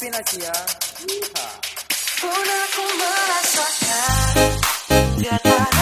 Pinakia. Pun aku merasakan Biar